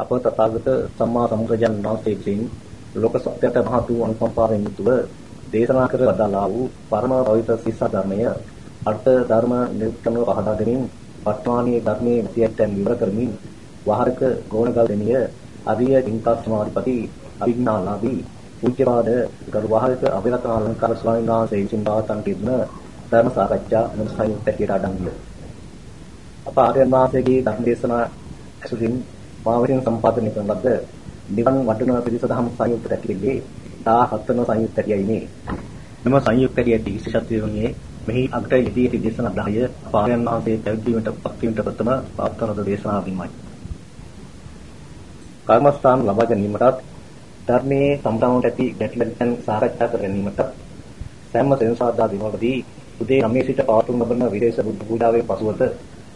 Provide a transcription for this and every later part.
අප තථාගත සම්මා සම්බුදුරජාණන් වහන්සේ විසින් ලෝක සත්‍යයට මහත් වූ අනුකම්පාවෙන් යුතුව දේශනා කර වදාළා වූ පරම පවිත්‍ර සිස්සා ධර්මය අර්ථ ධර්ම නිරුක්තනව පහදා දෙමින් වර්තමානීය ධර්මයේ සියයන් විවර කරමින් වහරක ගෝණගල් දෙනිය අරිය චින්තා සමාධිපති අවිඥාලාභී පූජ්‍යපාද ගරු වහරක අවිරත අලංකාර ස්වාමීන් වහන්සේ විසින් පවත්වන තිබෙන ධර්ම සාකච්ඡා මොනසයින් පැටියට අඩංගිය. අප ආර්යයන් වහන්සේගේ ධර්ම දේශනා ඇසුරින් මා විසින් සම්පාදනය කරන ලද නිවන් වඩන පිරිස දහම් සංයුක්ත පැටියේ 17 වන සංයුක්ත පැටියයි මේ. මෙම සංයුක්ත පැටියේ විශේෂත්වය වන්නේ මෙහි අගට යෙදී ඇති දේශනා 10 පාරයන් වහන්සේ පැවිදීමට පත්වීමට ප්‍රථම පාත්‍රනද දේශනාවීමයි. කර්මස්ථාන ලබා ගැනීමටත් ධර්මයේ සම්බන්ධවට ඇති ගැටලුවන් සාකච්ඡා කර ගැනීමට සෑම සෙන්සාරදා දිනවලදී උදේ 9 සිට පවතුම් ලබන විශේෂ බුද්ධ පූජාවේ පසුවත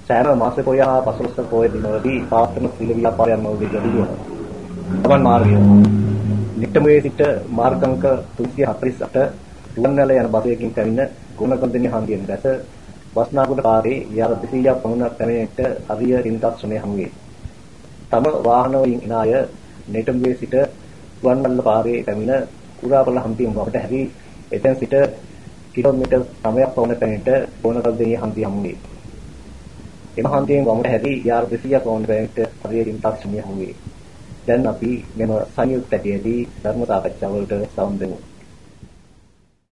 සෑම මාස පොය හා පසළොස්වක පොය දිනවලදී පාත්‍රන සීල ව්‍යාපාරයන් මවදී ගැඹුරුව. ගමන් මාර්ගය. නිට්ටමයේ සිට මාර්ගංක 348 රුවන්වැල යන බසයකින් පැමිණ ගුණකන්දනි හන්දියෙන් දැස වස්නාගුඩ පාරේ යාර 200ක් පමණ පැමිණෙට අරිය රින්තක් ශ්‍රමය හමුවේ. තම වාහන වලින් එන අය නිට්ටමයේ සිට රුවන්වැල පාරේ පැමිණ කුරාපල හන්දියෙන් වකට හැරි එතෙන් සිට කිලෝමීටර් 9ක් පමණ පැමිණෙට ගුණකන්දනි හන්දිය හමුවේ. එම හන්දියෙන් වමට හැරි යාර 200ක් පමණ පැමිණෙට අරිය රින්තක් ශ්‍රමය හමුවේ. දැන් අපි මෙම සංයුක්ත ඇටියේදී ධර්ම සාකච්ඡාවලට සම්බන්ධ වෙමු.